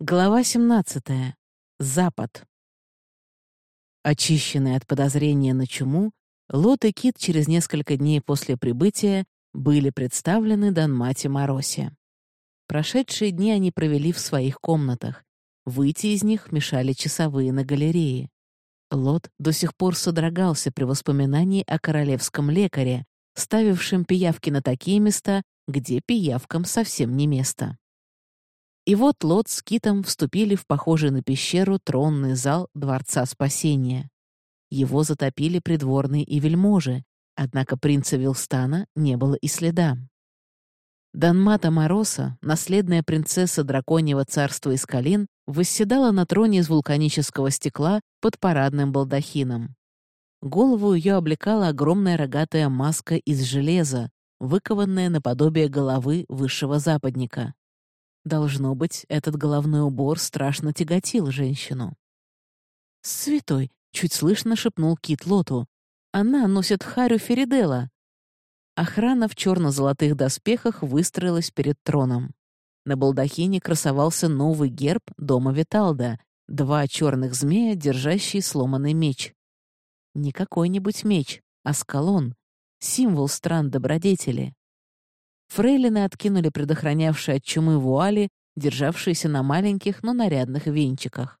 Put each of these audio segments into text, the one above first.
Глава 17. Запад. Очищенные от подозрения на чуму, Лот и Кит через несколько дней после прибытия были представлены Данмате Моросе. Прошедшие дни они провели в своих комнатах. Выйти из них мешали часовые на галерее. Лот до сих пор содрогался при воспоминании о королевском лекаре, ставившем пиявки на такие места, где пиявкам совсем не место. И вот Лот с Китом вступили в похожий на пещеру тронный зал Дворца Спасения. Его затопили придворные и вельможи, однако принца Вилстана не было и следа. Данмата Мороса, наследная принцесса драконьего царства Искалин, восседала на троне из вулканического стекла под парадным балдахином. Голову ее облекала огромная рогатая маска из железа, выкованная наподобие головы высшего западника. Должно быть, этот головной убор страшно тяготил женщину. «Святой!» — чуть слышно шепнул Кит Лоту. «Она носит Харю Феридела!» Охрана в черно-золотых доспехах выстроилась перед троном. На балдахине красовался новый герб дома Виталда — два черных змея, держащие сломанный меч. Не какой-нибудь меч, а скалон — символ стран добродетели. Фрейлины откинули предохранявшие от чумы вуали, державшиеся на маленьких, но нарядных венчиках.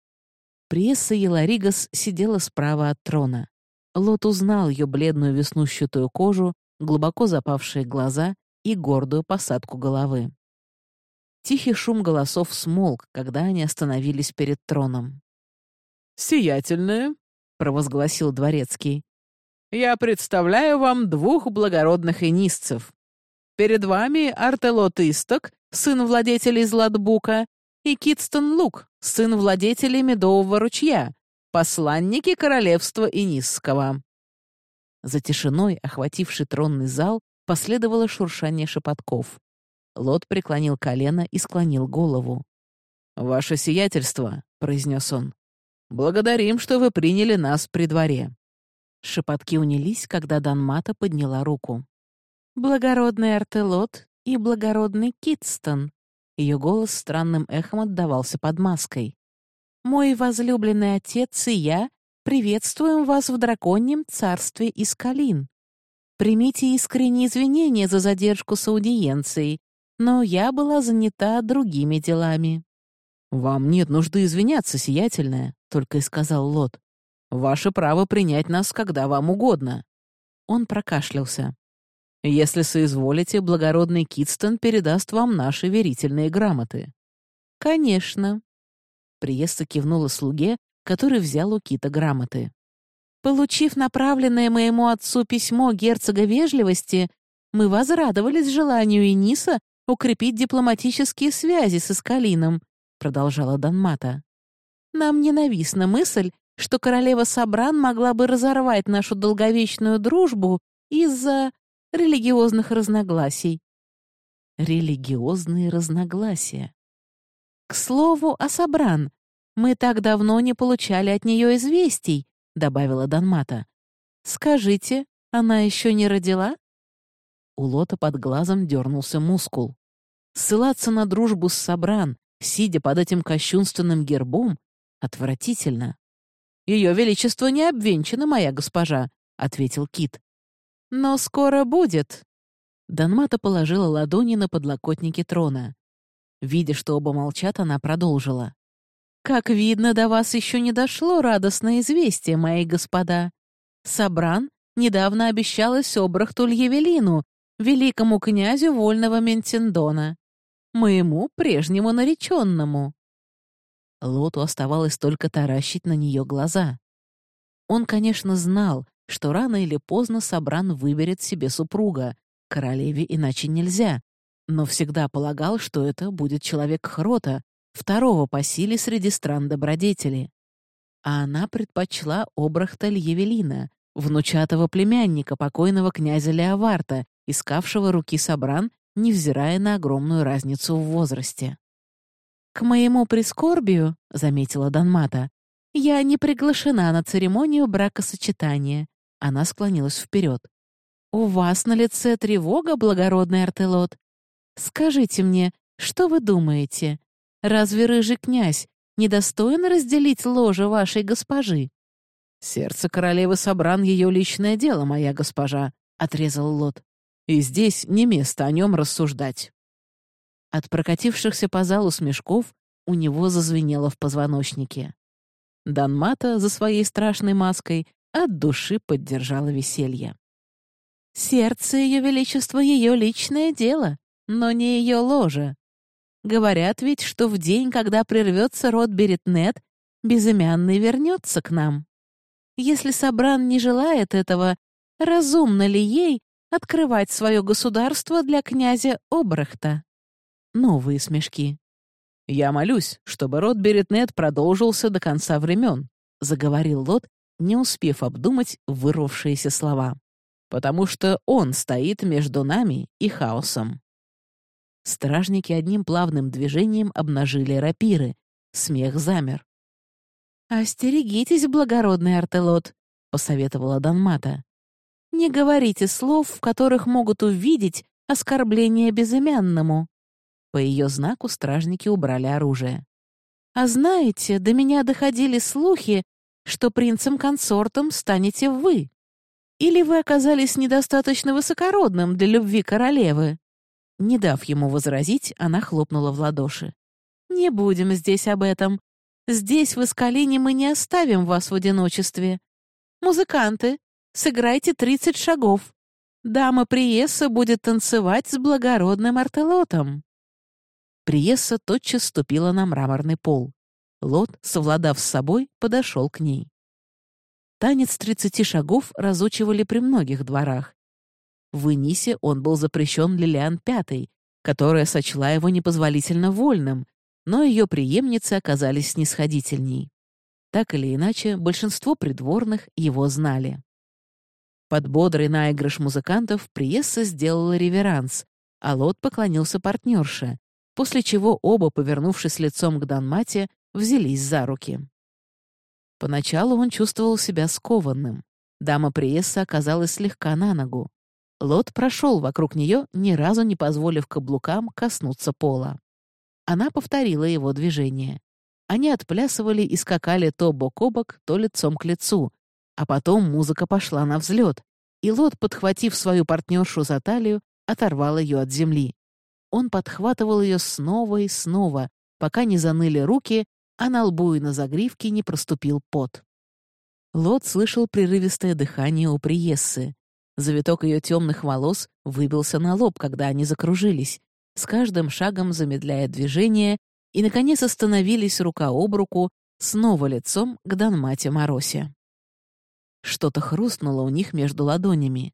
Пресса Еларигас сидела справа от трона. Лот узнал ее бледную веснущатую кожу, глубоко запавшие глаза и гордую посадку головы. Тихий шум голосов смолк, когда они остановились перед троном. «Сиятельная», — провозгласил дворецкий, — «я представляю вам двух благородных инисцев, Перед вами Артелот Исток, сын владетелей Златбука, и Китстон Лук, сын владетелей Медового ручья, посланники королевства Инисского». За тишиной, охвативший тронный зал, последовало шуршание шепотков. Лот преклонил колено и склонил голову. «Ваше сиятельство», — произнес он, — «благодарим, что вы приняли нас при дворе». Шепотки унились, когда Данмата подняла руку благородный Артелот и благородный Китстон. Ее голос странным эхом отдавался под маской. «Мой возлюбленный отец и я приветствуем вас в драконьем царстве Искалин. Примите искренние извинения за задержку с аудиенцией, но я была занята другими делами». «Вам нет нужды извиняться, сиятельная», — только и сказал Лот. «Ваше право принять нас, когда вам угодно». Он прокашлялся. Если соизволите, благородный Китстон передаст вам наши верительные грамоты». «Конечно». Приеста кивнула слуге, который взял у Кита грамоты. «Получив направленное моему отцу письмо герцога вежливости, мы возрадовались желанию Иниса укрепить дипломатические связи с Искалином», — продолжала Данмата. «Нам ненавистна мысль, что королева Сабран могла бы разорвать нашу долговечную дружбу из-за религиозных разногласий. Религиозные разногласия. К слову, о Сабран. Мы так давно не получали от нее известий, добавила Данмата. Скажите, она еще не родила? У Лота под глазом дернулся мускул. Ссылаться на дружбу с Сабран, сидя под этим кощунственным гербом, отвратительно. «Ее величество не обвенчано, моя госпожа», — ответил Кит. «Но скоро будет». Данмата положила ладони на подлокотники трона. Видя, что оба молчат, она продолжила. «Как видно, до вас еще не дошло радостное известие, мои господа. Сабран недавно обещалась обрахту Льявелину, великому князю вольного Ментиндона, моему прежнему нареченному». Лоту оставалось только таращить на нее глаза. Он, конечно, знал, что рано или поздно Сабран выберет себе супруга. Королеве иначе нельзя. Но всегда полагал, что это будет человек Хрота, второго по силе среди стран добродетели. А она предпочла Обрахта Льявелина, внучатого племянника покойного князя Леоварта, искавшего руки Сабран, невзирая на огромную разницу в возрасте. «К моему прискорбию», — заметила Данмата, — «я не приглашена на церемонию бракосочетания. Она склонилась вперед. «У вас на лице тревога, благородный Артелот. Скажите мне, что вы думаете? Разве рыжий князь недостоин разделить ложе вашей госпожи?» «Сердце королевы Собран — ее личное дело, моя госпожа», — отрезал Лот. «И здесь не место о нем рассуждать». От прокатившихся по залу смешков у него зазвенело в позвоночнике. Данмата за своей страшной маской от души поддержала веселье. «Сердце Ее Величества — ее личное дело, но не ее ложе. Говорят ведь, что в день, когда прервется род Беретнет, безымянный вернется к нам. Если Сабран не желает этого, разумно ли ей открывать свое государство для князя Обрахта?» Новые смешки. «Я молюсь, чтобы род Беретнет продолжился до конца времен», — заговорил Лот, не успев обдумать вырвавшиеся слова. «Потому что он стоит между нами и хаосом». Стражники одним плавным движением обнажили рапиры. Смех замер. «Остерегитесь, благородный Артелот», — посоветовала Данмата. «Не говорите слов, в которых могут увидеть оскорбление безымянному. По ее знаку стражники убрали оружие. «А знаете, до меня доходили слухи, что принцем-консортом станете вы. Или вы оказались недостаточно высокородным для любви королевы?» Не дав ему возразить, она хлопнула в ладоши. «Не будем здесь об этом. Здесь, в Искалине, мы не оставим вас в одиночестве. Музыканты, сыграйте тридцать шагов. Дама Приеса будет танцевать с благородным артелотом». Приесса тотчас ступила на мраморный пол. Лот, совладав с собой, подошел к ней. Танец тридцати шагов разучивали при многих дворах. В Инисе он был запрещен Лилиан Пятой, которая сочла его непозволительно вольным, но ее преемницы оказались снисходительней. Так или иначе, большинство придворных его знали. Под бодрый наигрыш музыкантов Приесса сделала реверанс, а Лот поклонился партнерше, после чего оба, повернувшись лицом к Данмате, взялись за руки. Поначалу он чувствовал себя скованным. Дама Приесса оказалась слегка на ногу. Лот прошел вокруг нее, ни разу не позволив каблукам коснуться пола. Она повторила его движение. Они отплясывали и скакали то бок о бок, то лицом к лицу. А потом музыка пошла на взлет, и Лот, подхватив свою партнершу за талию, оторвал ее от земли. Он подхватывал ее снова и снова, пока не заныли руки, а на лбу и на загривке не проступил пот. Лот слышал прерывистое дыхание у Приессы. Завиток ее темных волос выбился на лоб, когда они закружились, с каждым шагом замедляя движение, и, наконец, остановились рука об руку, снова лицом к Данмате Моросе. Что-то хрустнуло у них между ладонями.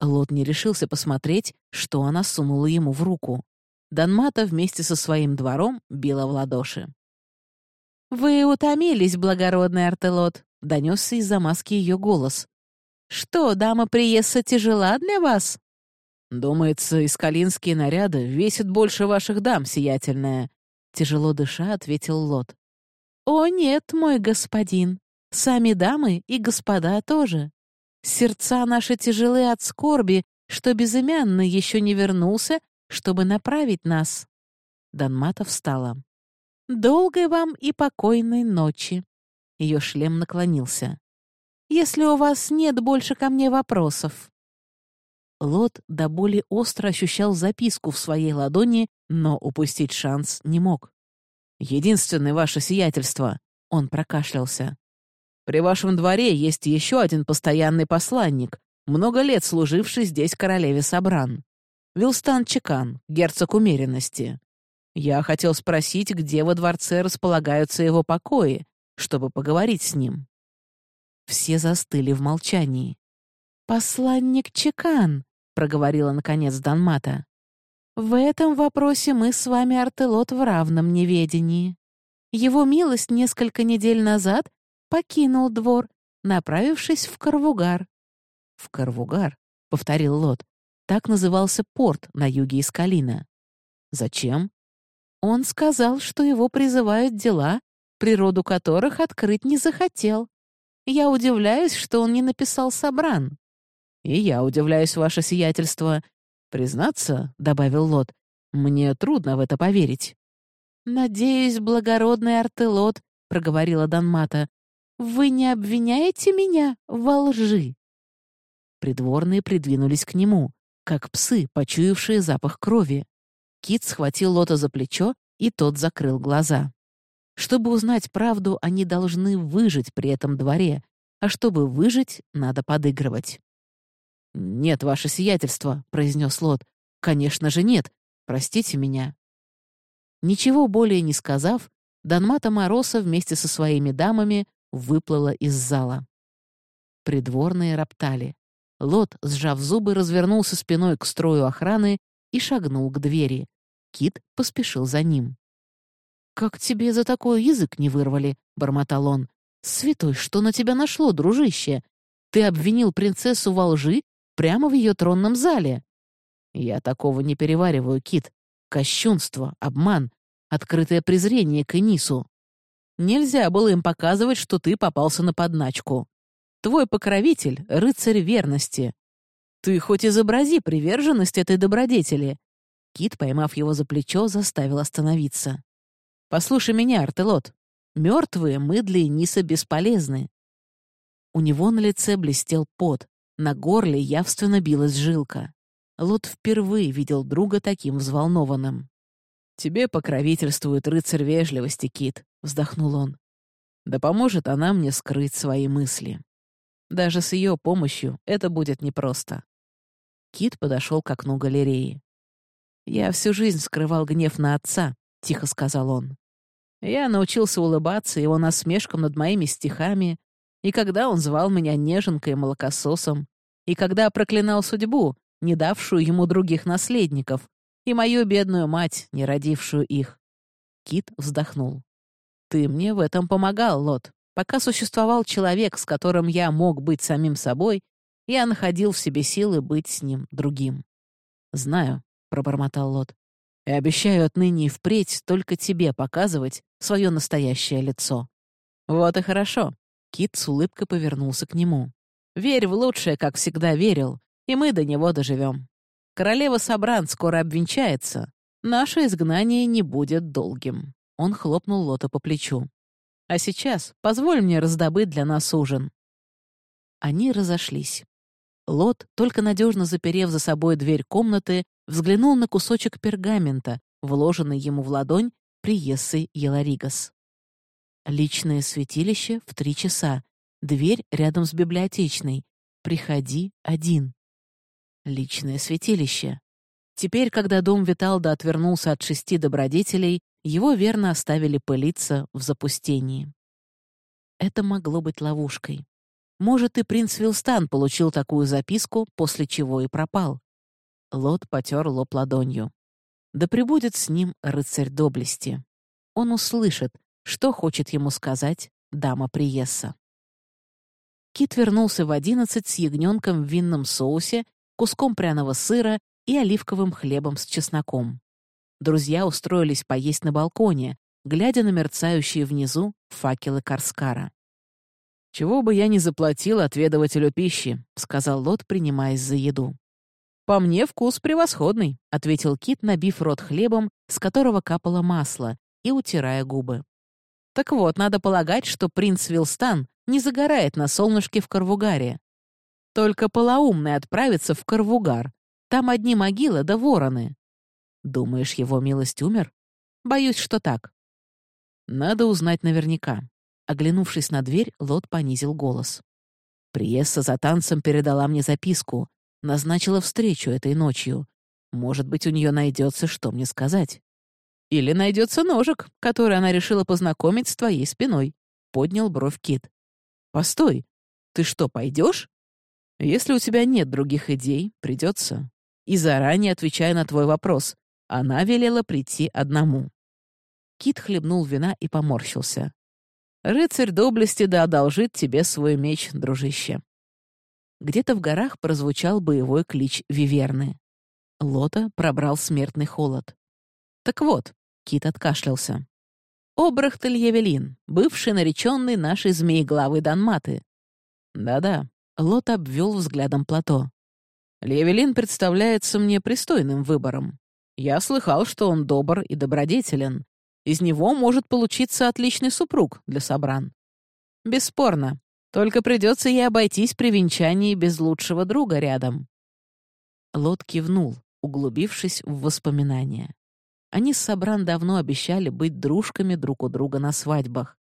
Лот не решился посмотреть, что она сунула ему в руку. Данмата вместе со своим двором била в ладоши. «Вы утомились, благородный Артелот», — донесся из-за маски ее голос. «Что, дама Приесса тяжела для вас?» «Думается, искалинские наряды весят больше ваших дам, сиятельная», — тяжело дыша ответил Лот. «О нет, мой господин, сами дамы и господа тоже. Сердца наши тяжелы от скорби, что безымянный еще не вернулся, чтобы направить нас». Данмата встала. «Долгой вам и покойной ночи». Ее шлем наклонился. «Если у вас нет больше ко мне вопросов». Лот до боли остро ощущал записку в своей ладони, но упустить шанс не мог. «Единственное ваше сиятельство», — он прокашлялся. При вашем дворе есть еще один постоянный посланник, много лет служивший здесь королеве Сабран. Вилстан Чекан, герцог умеренности. Я хотел спросить, где во дворце располагаются его покои, чтобы поговорить с ним». Все застыли в молчании. «Посланник Чекан», — проговорила наконец Данмата. «В этом вопросе мы с вами, Артелот, в равном неведении. Его милость несколько недель назад покинул двор, направившись в Карвугар. «В Карвугар», — повторил Лот. Так назывался порт на юге Искалина. «Зачем?» Он сказал, что его призывают дела, природу которых открыть не захотел. Я удивляюсь, что он не написал Собран. «И я удивляюсь, ваше сиятельство. Признаться, — добавил Лот, — мне трудно в это поверить». «Надеюсь, благородный Артелот», — проговорила Данмата, «вы не обвиняете меня во лжи?» Придворные придвинулись к нему, как псы, почуявшие запах крови. Кит схватил Лота за плечо, и тот закрыл глаза. Чтобы узнать правду, они должны выжить при этом дворе, а чтобы выжить, надо подыгрывать. «Нет, ваше сиятельство», — произнес Лот. «Конечно же нет. Простите меня». Ничего более не сказав, Данмата Мороса вместе со своими дамами выплыла из зала. Придворные роптали. Лот, сжав зубы, развернулся спиной к строю охраны и шагнул к двери. Кит поспешил за ним. «Как тебе за такой язык не вырвали?» — бормотал он. «Святой, что на тебя нашло, дружище? Ты обвинил принцессу во лжи прямо в ее тронном зале». «Я такого не перевариваю, Кит. Кощунство, обман, открытое презрение к Энису. Нельзя было им показывать, что ты попался на подначку. Твой покровитель — рыцарь верности. Ты хоть изобрази приверженность этой добродетели». Кит, поймав его за плечо, заставил остановиться. Послушай меня, Артелот. Мертвые мы для Эниса бесполезны. У него на лице блестел пот, на горле явственно билась жилка. Лот впервые видел друга таким взволнованным. «Тебе покровительствует рыцарь вежливости, Кит», — вздохнул он. «Да поможет она мне скрыть свои мысли. Даже с ее помощью это будет непросто». Кит подошел к окну галереи. «Я всю жизнь скрывал гнев на отца, — тихо сказал он. Я научился улыбаться его насмешкам над моими стихами, и когда он звал меня неженкой и молокососом, и когда проклинал судьбу, не давшую ему других наследников, и мою бедную мать, не родившую их. Кит вздохнул. «Ты мне в этом помогал, Лот. Пока существовал человек, с которым я мог быть самим собой, я находил в себе силы быть с ним другим». «Знаю», — пробормотал Лот и обещаю отныне и впредь только тебе показывать свое настоящее лицо». «Вот и хорошо», — Кит с улыбкой повернулся к нему. «Верь в лучшее, как всегда верил, и мы до него доживем. Королева Сабран скоро обвенчается. Наше изгнание не будет долгим». Он хлопнул Лота по плечу. «А сейчас позволь мне раздобыть для нас ужин». Они разошлись. Лот, только надежно заперев за собой дверь комнаты, взглянул на кусочек пергамента, вложенный ему в ладонь приессой Еларигас. Личное святилище в три часа. Дверь рядом с библиотечной. Приходи один. Личное святилище. Теперь, когда дом Виталда отвернулся от шести добродетелей, его верно оставили пылиться в запустении. Это могло быть ловушкой. Может, и принц Вилстан получил такую записку, после чего и пропал. Лот потер лоб ладонью. Да пребудет с ним рыцарь доблести. Он услышит, что хочет ему сказать дама Приесса. Кит вернулся в одиннадцать с ягненком в винном соусе, куском пряного сыра и оливковым хлебом с чесноком. Друзья устроились поесть на балконе, глядя на мерцающие внизу факелы Карскара. «Чего бы я ни заплатил отведывателю пищи», — сказал Лот, принимаясь за еду. «По мне вкус превосходный», — ответил Кит, набив рот хлебом, с которого капало масло, и утирая губы. «Так вот, надо полагать, что принц Вилстан не загорает на солнышке в Карвугаре. Только полоумный отправится в Карвугар. Там одни могилы да вороны. Думаешь, его милость умер? Боюсь, что так. Надо узнать наверняка. Оглянувшись на дверь, Лот понизил голос. Приесса за танцем передала мне записку. Назначила встречу этой ночью. Может быть, у нее найдется, что мне сказать. Или найдется ножик, который она решила познакомить с твоей спиной. Поднял бровь Кит. Постой, ты что, пойдешь? Если у тебя нет других идей, придется. И заранее отвечая на твой вопрос, она велела прийти одному. Кит хлебнул вина и поморщился. «Рыцарь доблести да одолжит тебе свой меч, дружище. Где-то в горах прозвучал боевой клич Виверны. Лота пробрал смертный холод. «Так вот», — Кит откашлялся. «Обрахтель Евелин, бывший нареченный нашей змееглавой Данматы». «Да-да», — Лот обвел взглядом плато. «Левелин представляется мне пристойным выбором. Я слыхал, что он добр и добродетелен, Из него может получиться отличный супруг для Собран. Бесспорно. Только придется ей обойтись при венчании без лучшего друга рядом. Лот кивнул, углубившись в воспоминания. Они с Собран давно обещали быть дружками друг у друга на свадьбах.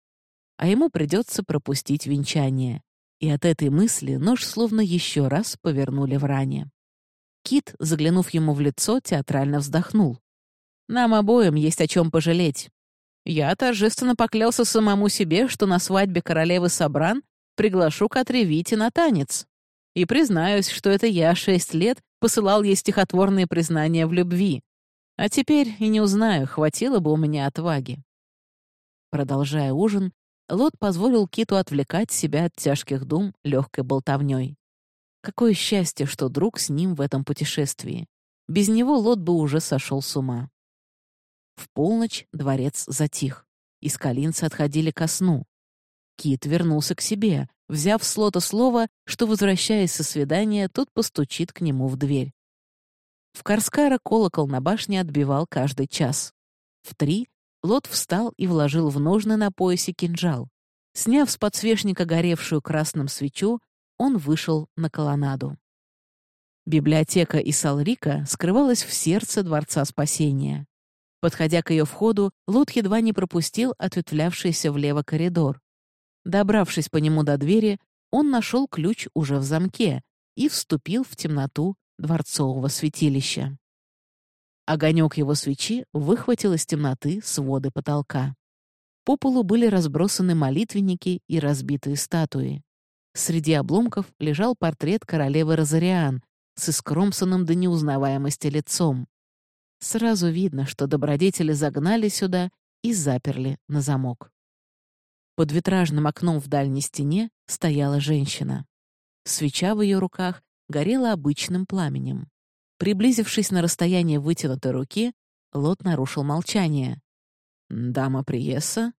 А ему придется пропустить венчание. И от этой мысли нож словно еще раз повернули в ране. Кит, заглянув ему в лицо, театрально вздохнул. «Нам обоим есть о чем пожалеть. Я торжественно поклялся самому себе, что на свадьбе королевы Сабран приглашу Катри Вити на танец. И признаюсь, что это я шесть лет посылал ей стихотворные признания в любви. А теперь и не узнаю, хватило бы у меня отваги. Продолжая ужин, Лот позволил Киту отвлекать себя от тяжких дум легкой болтовней. Какое счастье, что друг с ним в этом путешествии. Без него Лот бы уже сошел с ума. В полночь дворец затих. Искалинцы отходили ко сну. Кит вернулся к себе, взяв с Лота слово, что, возвращаясь со свидания, тот постучит к нему в дверь. В Карскара колокол на башне отбивал каждый час. В три Лот встал и вложил в ножны на поясе кинжал. Сняв с подсвечника горевшую красным свечу, он вышел на колоннаду. Библиотека Исалрика скрывалась в сердце Дворца Спасения. Подходя к ее входу, Лот едва не пропустил ответвлявшийся влево коридор. Добравшись по нему до двери, он нашел ключ уже в замке и вступил в темноту дворцового святилища. Огонек его свечи выхватил из темноты своды потолка. По полу были разбросаны молитвенники и разбитые статуи. Среди обломков лежал портрет королевы Розариан с искромсанным до неузнаваемости лицом. Сразу видно, что добродетели загнали сюда и заперли на замок. Под витражным окном в дальней стене стояла женщина. Свеча в ее руках горела обычным пламенем. Приблизившись на расстояние вытянутой руки, Лот нарушил молчание. «Дама Приесса?»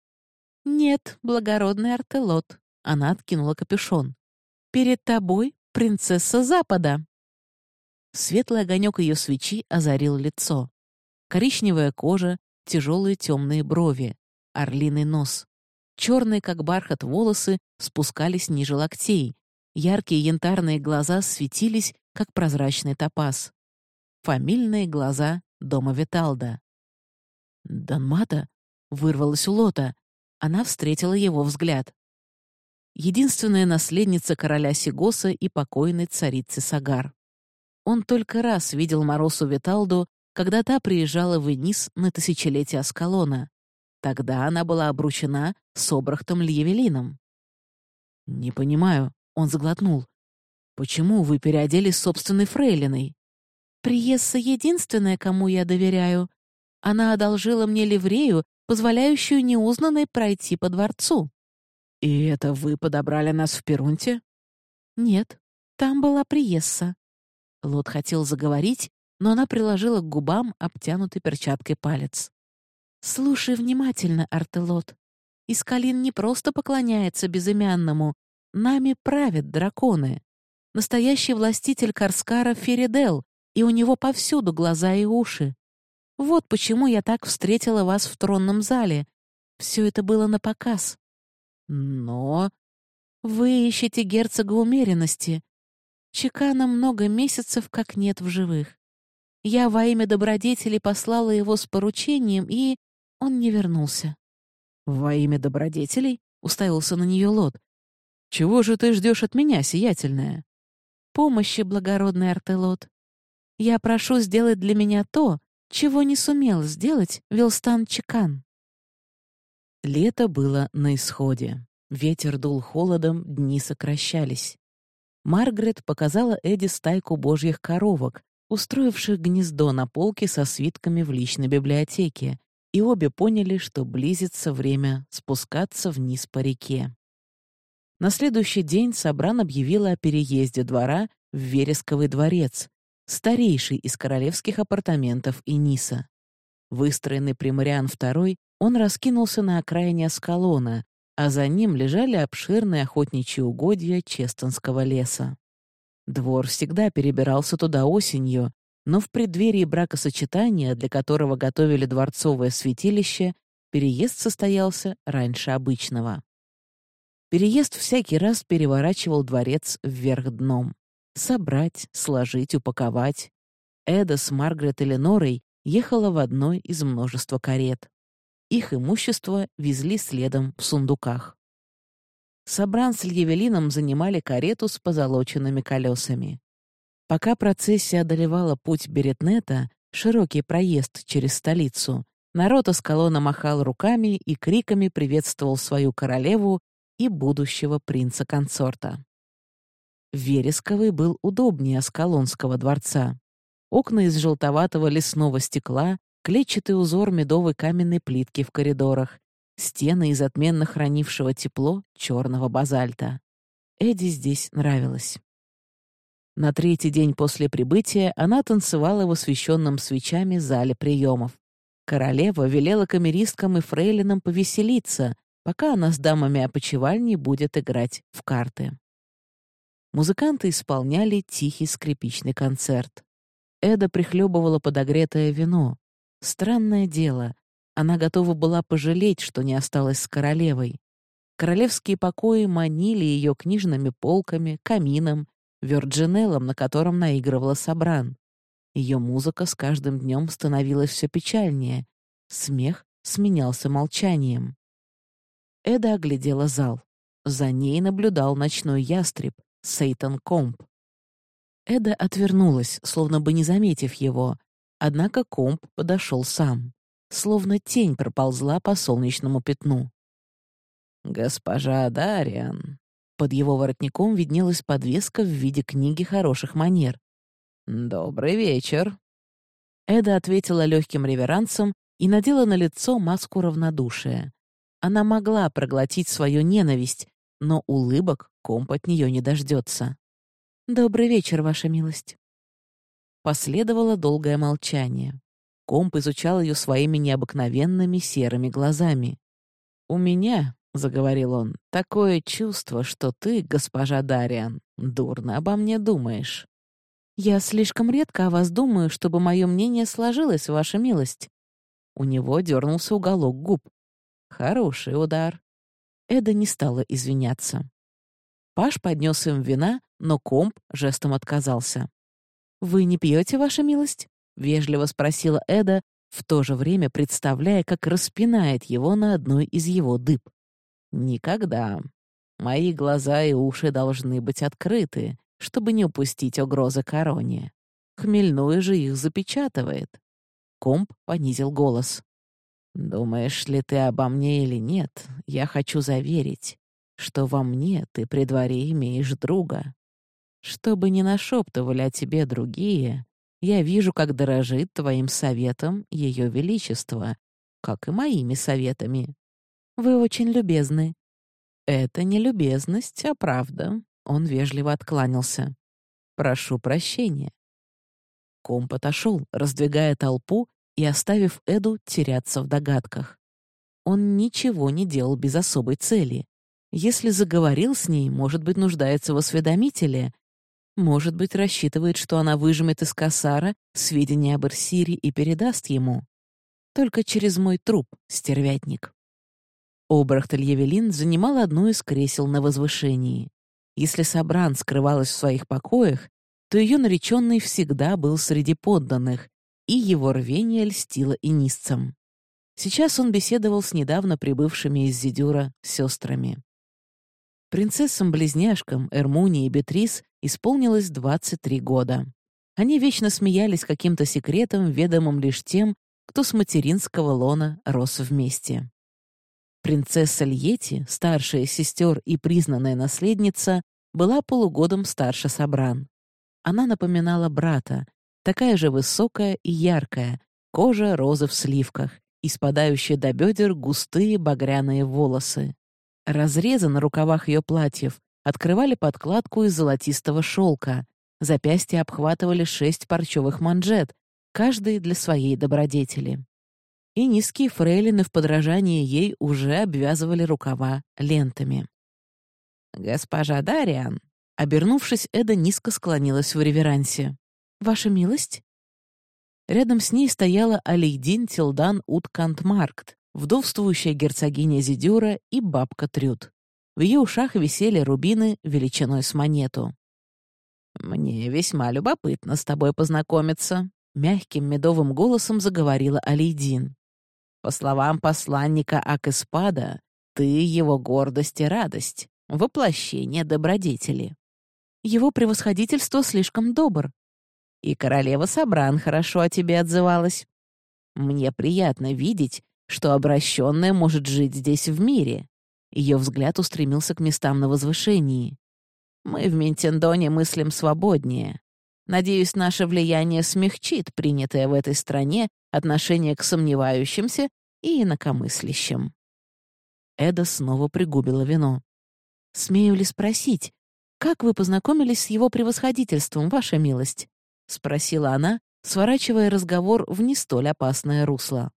«Нет, благородный Артелот», — она откинула капюшон. «Перед тобой принцесса Запада». Светлый огонек ее свечи озарил лицо. Коричневая кожа, тяжелые темные брови, орлиный нос. Черные, как бархат, волосы спускались ниже локтей. Яркие янтарные глаза светились, как прозрачный топаз. Фамильные глаза дома Виталда. «Данмата?» — вырвалась у Лота. Она встретила его взгляд. Единственная наследница короля Сигоса и покойной царицы Сагар. Он только раз видел Моросу Виталду, когда та приезжала в Энис на тысячелетие Аскалона. Тогда она была обручена с Обрахтом Льявелином. «Не понимаю», — он заглотнул. «Почему вы переоделись собственной фрейлиной?» «Приесса единственная, кому я доверяю. Она одолжила мне ливрею, позволяющую неузнанной пройти по дворцу». «И это вы подобрали нас в Перунте?» «Нет, там была Приесса». Лот хотел заговорить, но она приложила к губам обтянутый перчаткой палец. «Слушай внимательно, Артелот. Искалин не просто поклоняется безымянному. Нами правят драконы. Настоящий властитель Карскара — Феридел, и у него повсюду глаза и уши. Вот почему я так встретила вас в тронном зале. Все это было на показ. Но... Вы ищете герцога умеренности. Чекана много месяцев как нет в живых. Я во имя добродетели послала его с поручением, и он не вернулся. «Во имя добродетелей?» — уставился на нее Лот. «Чего же ты ждешь от меня, сиятельная?» «Помощи, благородный Артелот. Я прошу сделать для меня то, чего не сумел сделать Вилстан Чекан». Лето было на исходе. Ветер дул холодом, дни сокращались. Маргарет показала Эдди стайку божьих коровок, устроивших гнездо на полке со свитками в личной библиотеке, и обе поняли, что близится время спускаться вниз по реке. На следующий день Сабран объявила о переезде двора в Вересковый дворец, старейший из королевских апартаментов Иниса. Выстроенный при Мариан II, он раскинулся на окраине Аскалона, а за ним лежали обширные охотничьи угодья Честонского леса. Двор всегда перебирался туда осенью, но в преддверии бракосочетания, для которого готовили дворцовое святилище, Переезд состоялся раньше обычного. Переезд всякий раз переворачивал дворец вверх дном. Собрать, сложить, упаковать. Эда с Маргарет и Ленорой ехала в одной из множества карет. Их имущество везли следом в сундуках. Собран с Льявелином занимали карету с позолоченными колесами. Пока процессия одолевала путь Беретнета, широкий проезд через столицу, народ из колонна махал руками и криками приветствовал свою королеву и будущего принца-консорта. Вересковый был удобнее Аскалонского дворца. Окна из желтоватого лесного стекла, клетчатый узор медовой каменной плитки в коридорах, стены из отменно хранившего тепло черного базальта. Эдди здесь нравилось. На третий день после прибытия она танцевала в освещенном свечами зале приемов. Королева велела камеристкам и фрейлинам повеселиться, пока она с дамами опочивальни будет играть в карты. Музыканты исполняли тихий скрипичный концерт. Эда прихлебывала подогретое вино. Странное дело, она готова была пожалеть, что не осталась с королевой. Королевские покои манили ее книжными полками, камином, вёрджинеллом, на котором наигрывала Сабран. Ее музыка с каждым днем становилась все печальнее. Смех сменялся молчанием. Эда оглядела зал. За ней наблюдал ночной ястреб, Сейтан Комп. Эда отвернулась, словно бы не заметив его, однако Комп подошел сам словно тень проползла по солнечному пятну. «Госпожа Дариан». Под его воротником виднелась подвеска в виде книги хороших манер. «Добрый вечер». Эда ответила легким реверансом и надела на лицо маску равнодушия. Она могла проглотить свою ненависть, но улыбок комп от нее не дождется. «Добрый вечер, ваша милость». Последовало долгое молчание. Комп изучал ее своими необыкновенными серыми глазами. «У меня», — заговорил он, — «такое чувство, что ты, госпожа Дариан, дурно обо мне думаешь». «Я слишком редко о вас думаю, чтобы мое мнение сложилось, ваша милость». У него дернулся уголок губ. Хороший удар. Эда не стала извиняться. Паш поднес им вина, но комп жестом отказался. «Вы не пьете, ваша милость?» — вежливо спросила Эда, в то же время представляя, как распинает его на одной из его дыб. «Никогда. Мои глаза и уши должны быть открыты, чтобы не упустить угрозы короне. Хмельной же их запечатывает». Комп понизил голос. «Думаешь ли ты обо мне или нет, я хочу заверить, что во мне ты при дворе имеешь друга. Чтобы не нашептывали о тебе другие, я вижу, как дорожит твоим советом Ее Величество, как и моими советами. Вы очень любезны». «Это не любезность, а правда», — он вежливо откланялся. «Прошу прощения». Комп отошел, раздвигая толпу и оставив Эду теряться в догадках. Он ничего не делал без особой цели. Если заговорил с ней, может быть, нуждается в осведомителе, может быть, рассчитывает, что она выжмет из косара сведения об Эрсире и передаст ему. Только через мой труп, стервятник. Обрахтель Евелин занимал одно из кресел на возвышении. Если Сабран скрывалась в своих покоях, то ее нареченный всегда был среди подданных, и его рвение льстило и низцам. Сейчас он беседовал с недавно прибывшими из Зидюра сестрами. Принцессам-близняшкам Эрмуни и Бетрис исполнилось 23 года. Они вечно смеялись каким-то секретом, ведомым лишь тем, кто с материнского лона рос вместе. Принцесса Льети, старшая сестер и признанная наследница, была полугодом старше Сабран. Она напоминала брата, такая же высокая и яркая, кожа розы в сливках и до бедер густые багряные волосы. Разрезы на рукавах ее платьев открывали подкладку из золотистого шелка, запястья обхватывали шесть парчевых манжет, каждый для своей добродетели. И низкие фрейлины в подражании ей уже обвязывали рукава лентами. «Госпожа Дариан», обернувшись, Эда низко склонилась в реверансе. «Ваша милость?» Рядом с ней стояла Алейдин Тилдан Уткантмаркт, вдовствующая герцогиня Зидюра и бабка Трюд. В ее ушах висели рубины величиной с монету. «Мне весьма любопытно с тобой познакомиться», — мягким медовым голосом заговорила Алейдин. «По словам посланника Акиспада, ты его гордость и радость, воплощение добродетели. Его превосходительство слишком добр. И королева Сабран хорошо о тебе отзывалась. Мне приятно видеть, что обращенная может жить здесь в мире. Ее взгляд устремился к местам на возвышении. Мы в Ментендоне мыслим свободнее. Надеюсь, наше влияние смягчит принятое в этой стране отношение к сомневающимся и инакомыслящим. Эда снова пригубила вино. «Смею ли спросить, как вы познакомились с его превосходительством, ваша милость?» — спросила она, сворачивая разговор в не столь опасное русло.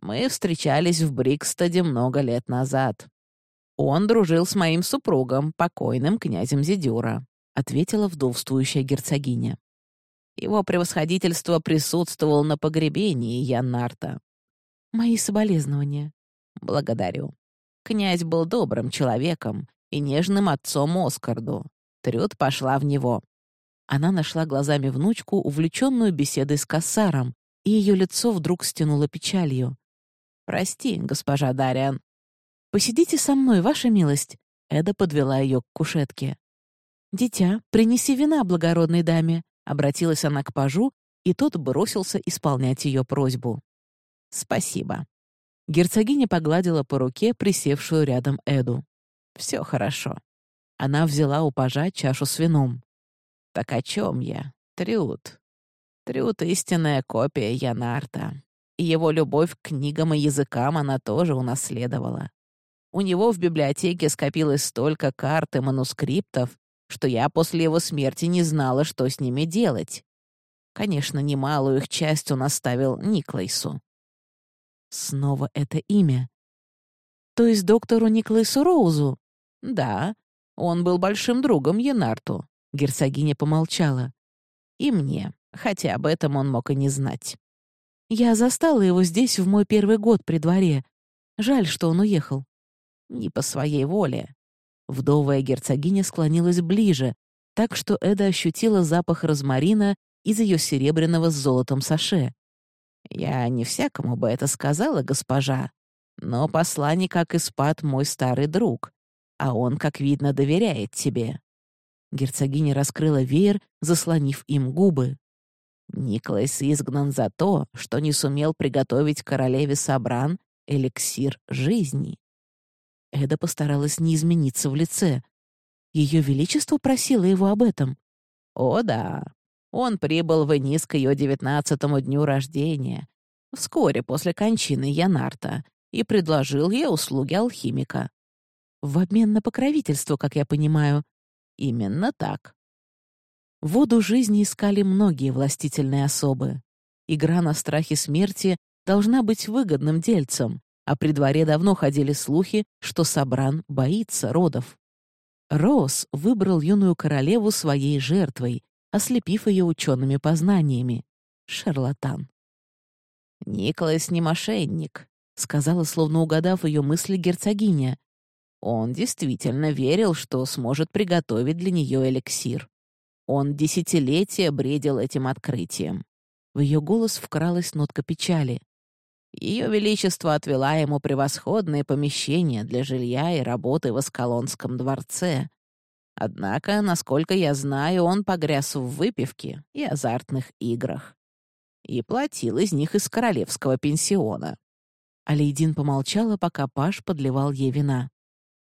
«Мы встречались в Брикстаде много лет назад. Он дружил с моим супругом, покойным князем Зидюра», — ответила вдовствующая герцогиня. Его превосходительство присутствовал на погребении Яннарта. «Мои соболезнования». «Благодарю. Князь был добрым человеком и нежным отцом Оскарду. Трюд пошла в него. Она нашла глазами внучку, увлеченную беседой с Кассаром, и ее лицо вдруг стянуло печалью. «Прости, госпожа Дариан». «Посидите со мной, ваша милость», — Эда подвела ее к кушетке. «Дитя, принеси вина благородной даме», — обратилась она к пажу, и тот бросился исполнять ее просьбу. «Спасибо», Герцогиня погладила по руке присевшую рядом Эду. «Все хорошо». Она взяла у пажа чашу с вином. «Так о чем я? Трюд. Трюд — истинная копия Янарта. И его любовь к книгам и языкам она тоже унаследовала. У него в библиотеке скопилось столько карт и манускриптов, что я после его смерти не знала, что с ними делать. Конечно, немалую их часть он оставил Никлайсу. Снова это имя. То есть доктору Никлайсу Роузу? Да, он был большим другом Янарту. Герцогиня помолчала. И мне, хотя об этом он мог и не знать. Я застала его здесь в мой первый год при дворе. Жаль, что он уехал. Не по своей воле. Вдовая герцогиня склонилась ближе, так что Эда ощутила запах розмарина из ее серебряного с золотом саше. Я не всякому бы это сказала, госпожа, но посланник как испад мой старый друг, а он, как видно, доверяет тебе». Герцогиня раскрыла веер, заслонив им губы. Николас изгнан за то, что не сумел приготовить королеве Сабран эликсир жизни. Эда постаралась не измениться в лице. Ее Величество просило его об этом. «О да, он прибыл в Энис к ее девятнадцатому дню рождения, вскоре после кончины Янарта, и предложил ей услуги алхимика. В обмен на покровительство, как я понимаю. Именно так. Воду жизни искали многие властительные особы. Игра на страхе смерти должна быть выгодным дельцем, а при дворе давно ходили слухи, что Сабран боится родов. Рос выбрал юную королеву своей жертвой, ослепив ее учеными познаниями. Шарлатан. «Николас не мошенник», — сказала, словно угадав ее мысли герцогиня. Он действительно верил, что сможет приготовить для нее эликсир. Он десятилетия бредил этим открытием. В ее голос вкралась нотка печали. Ее Величество отвела ему превосходные помещения для жилья и работы в Аскалонском дворце, Однако, насколько я знаю, он погряз в выпивке и азартных играх. И платил из них из королевского пенсиона. Алейдин помолчала, пока Паш подливал ей вина.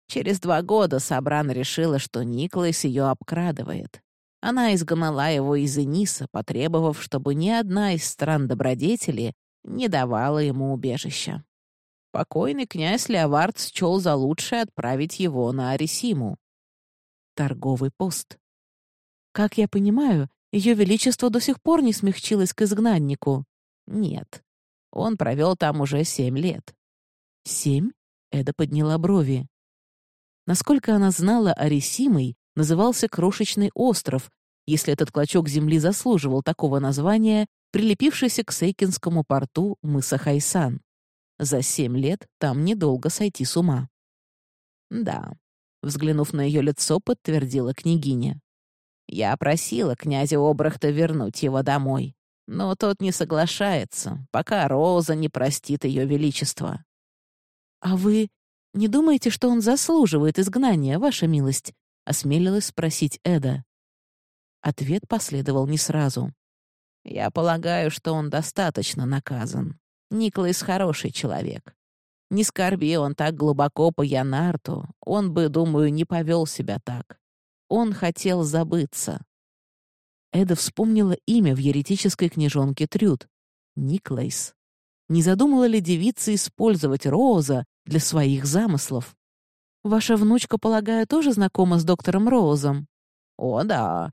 Через два года Сабран решила, что Никлайс ее обкрадывает. Она изгнала его из Эниса, потребовав, чтобы ни одна из стран добродетели не давала ему убежища. Покойный князь Леовард счел за лучшее отправить его на Арисиму торговый пост. Как я понимаю, Ее Величество до сих пор не смягчилось к изгнаннику. Нет, он провел там уже семь лет. Семь? Эда подняла брови. Насколько она знала, Арисимой назывался Крошечный остров, если этот клочок земли заслуживал такого названия, прилепившийся к Сейкинскому порту мыса Хайсан. За семь лет там недолго сойти с ума. Да, взглянув на ее лицо, подтвердила княгиня. Я просила князя Обрахта вернуть его домой, но тот не соглашается, пока Роза не простит ее величество. «А вы не думаете, что он заслуживает изгнания, ваша милость?» — осмелилась спросить Эда. Ответ последовал не сразу. «Я полагаю, что он достаточно наказан. Николас хороший человек. Не скорби он так глубоко по Янарту, он бы, думаю, не повел себя так. Он хотел забыться». Эда вспомнила имя в еретической книжонке Трюд — Никлейс. Не задумала ли девица использовать Роуза для своих замыслов? Ваша внучка, полагаю, тоже знакома с доктором Роузом? О, да.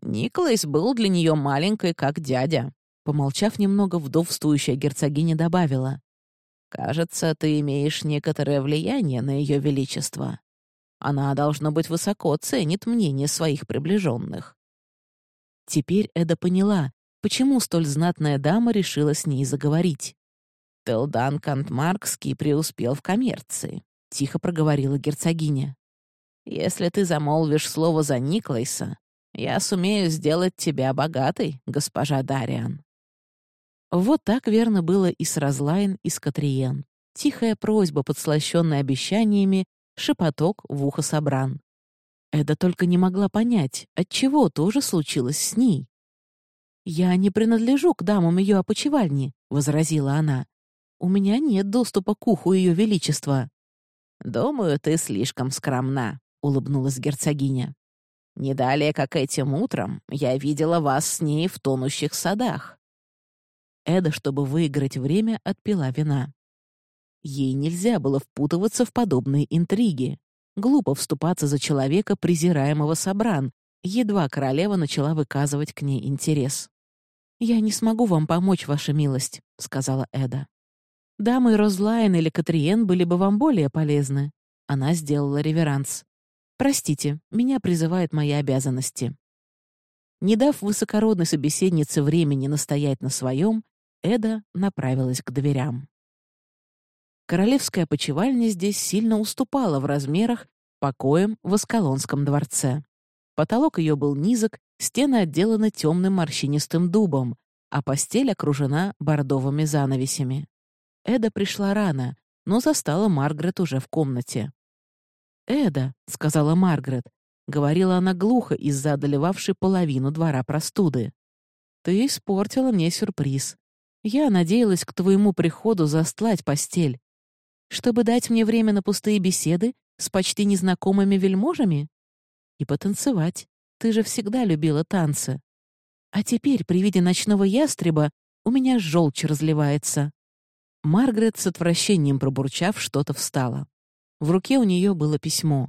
Николас был для нее маленькой, как дядя. Помолчав немного, вдовствующая герцогиня добавила. «Кажется, ты имеешь некоторое влияние на ее величество. Она, должно быть, высоко ценит мнение своих приближенных». Теперь Эда поняла, почему столь знатная дама решила с ней заговорить. Телдан Кантмаркский преуспел в коммерции тихо проговорила герцогиня. «Если ты замолвишь слово за Никлайса, я сумею сделать тебя богатой, госпожа Дариан». Вот так верно было и с Разлайн, и с Катриен. Тихая просьба, подслащенная обещаниями, шепоток в ухо собран. Эда только не могла понять, отчего тоже случилось с ней. «Я не принадлежу к дамам ее опочивальни», — возразила она. «У меня нет доступа к уху ее величества». «Думаю, ты слишком скромна», — улыбнулась герцогиня. «Не далее, как этим утром, я видела вас с ней в тонущих садах». Эда, чтобы выиграть время, отпила вина. Ей нельзя было впутываться в подобные интриги. Глупо вступаться за человека, презираемого Собран, едва королева начала выказывать к ней интерес. «Я не смогу вам помочь, ваша милость», — сказала Эда. Дамы Розлайн или Катриен были бы вам более полезны». Она сделала реверанс. «Простите, меня призывают мои обязанности». Не дав высокородной собеседнице времени настоять на своем, Эда направилась к дверям. Королевская почевальня здесь сильно уступала в размерах покоям в Аскалонском дворце. Потолок ее был низок, стены отделаны темным морщинистым дубом, а постель окружена бордовыми занавесями. Эда пришла рано, но застала Маргарет уже в комнате. «Эда», — сказала Маргарет, — говорила она глухо из-за одолевавшей половину двора простуды. «Ты испортила мне сюрприз. Я надеялась к твоему приходу застлать постель. Чтобы дать мне время на пустые беседы с почти незнакомыми вельможами? И потанцевать. Ты же всегда любила танцы. А теперь при виде ночного ястреба у меня желчь разливается. Маргарет с отвращением пробурчав что-то встала. В руке у нее было письмо.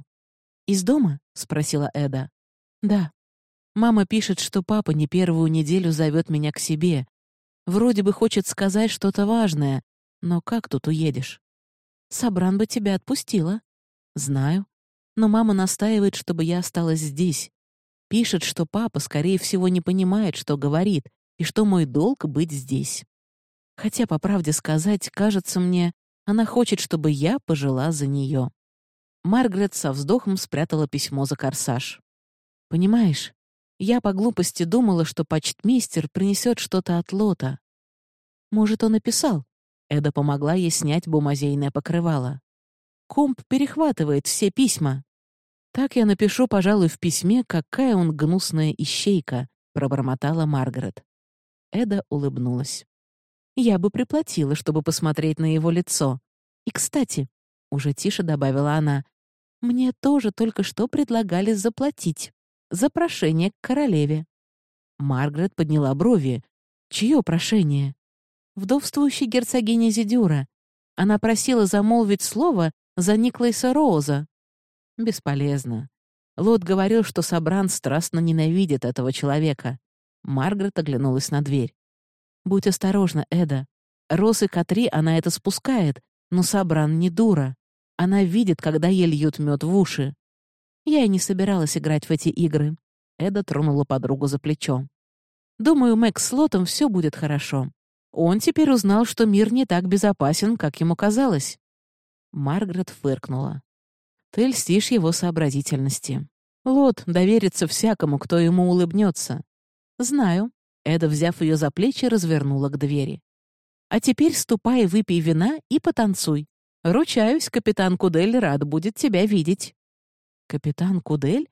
«Из дома?» — спросила Эда. «Да. Мама пишет, что папа не первую неделю зовет меня к себе. Вроде бы хочет сказать что-то важное, но как тут уедешь? Собран бы тебя отпустила. Знаю. Но мама настаивает, чтобы я осталась здесь. Пишет, что папа, скорее всего, не понимает, что говорит, и что мой долг — быть здесь. Хотя, по правде сказать, кажется мне, она хочет, чтобы я пожила за нее. Маргарет со вздохом спрятала письмо за корсаж. «Понимаешь, я по глупости думала, что почтмейстер принесет что-то от Лота. Может, он и писал?» Эда помогла ей снять бумазейное покрывало. «Комп перехватывает все письма. Так я напишу, пожалуй, в письме, какая он гнусная ищейка», — пробормотала Маргарет. Эда улыбнулась. Я бы приплатила, чтобы посмотреть на его лицо. И, кстати, уже тише добавила она, мне тоже только что предлагали заплатить за прошение к королеве. Маргарет подняла брови. Чье прошение? Вдовствующей герцогини Зидюра. Она просила замолвить слово за Никлайса Роуза. Бесполезно. Лот говорил, что Сабран страстно ненавидит этого человека. Маргарет оглянулась на дверь. Будь осторожна, Эда. Рос и Катри она это спускает, но Сабран не дура. Она видит, когда ей льют мед в уши. Я и не собиралась играть в эти игры. Эда тронула подругу за плечо. Думаю, Мэг с Лотом все будет хорошо. Он теперь узнал, что мир не так безопасен, как ему казалось. Маргарет фыркнула. Ты льстишь его сообразительности. Лот доверится всякому, кто ему улыбнется. Знаю. Эда, взяв ее за плечи, развернула к двери. А теперь ступай, выпей вина и потанцуй. Ручаюсь, капитан Кудель рад будет тебя видеть. Капитан Кудель?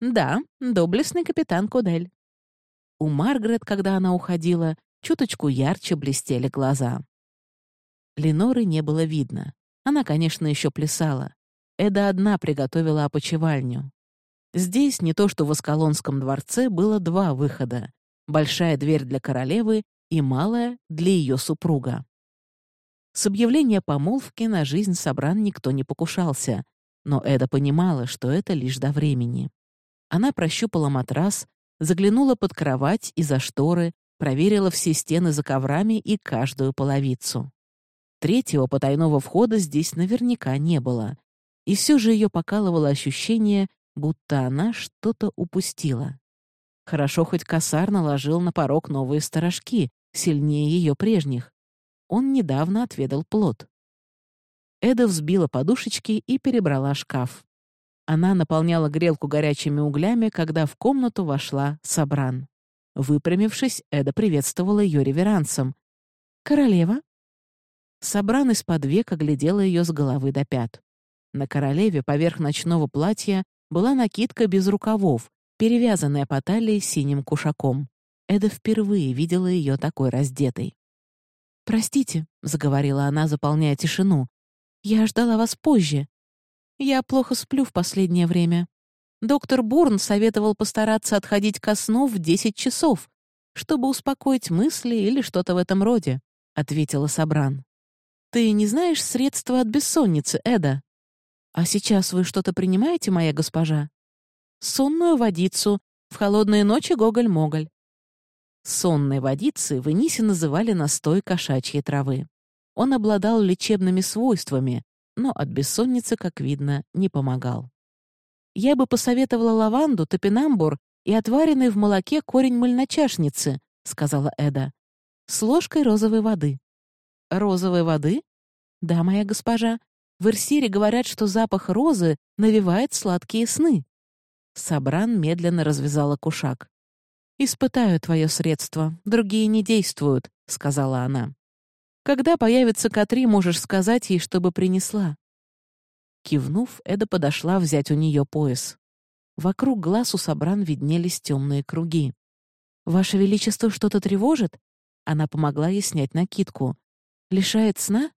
Да, доблестный капитан Кудель. У Маргарет, когда она уходила, чуточку ярче блестели глаза. Леноры не было видно. Она, конечно, еще плясала. Эда одна приготовила опочивальню. Здесь, не то что в Аскалонском дворце, было два выхода. Большая дверь для королевы и малая для ее супруга. С объявления помолвки на жизнь Собран никто не покушался, но Эда понимала, что это лишь до времени. Она прощупала матрас, заглянула под кровать и за шторы, проверила все стены за коврами и каждую половицу. Третьего потайного входа здесь наверняка не было. И все же ее покалывало ощущение, будто она что-то упустила. Хорошо хоть косар наложил на порог новые сторожки, сильнее ее прежних. Он недавно отведал плод. Эда взбила подушечки и перебрала шкаф. Она наполняла грелку горячими углями, когда в комнату вошла Сабран. Выпрямившись, Эда приветствовала ее реверансом. «Королева?» Сабран из-под века глядела ее с головы до пят. На королеве поверх ночного платья была накидка без рукавов, перевязанная по талии синим кушаком. Эда впервые видела ее такой раздетой. «Простите», — заговорила она, заполняя тишину. «Я ждала вас позже. Я плохо сплю в последнее время. Доктор Бурн советовал постараться отходить ко сну в десять часов, чтобы успокоить мысли или что-то в этом роде», — ответила Сабран. «Ты не знаешь средства от бессонницы, Эда? А сейчас вы что-то принимаете, моя госпожа?» «Сонную водицу. В холодные ночи гоголь-моголь». Сонной водицей в Энисе называли настой кошачьей травы. Он обладал лечебными свойствами, но от бессонницы, как видно, не помогал. Я бы посоветовала лаванду, топинамбур и отваренный в молоке корень мыльночашницы, сказала Эда, с ложкой розовой воды. Розовой воды? Да, моя госпожа. В Ирсире говорят, что запах розы навевает сладкие сны. Сабран медленно развязала кушак. «Испытаю твое средство, другие не действуют», — сказала она. «Когда появится Катри, можешь сказать ей, чтобы принесла». Кивнув, Эда подошла взять у нее пояс. Вокруг глаз у Сабран виднелись темные круги. «Ваше Величество что-то тревожит?» Она помогла ей снять накидку. «Лишает сна?»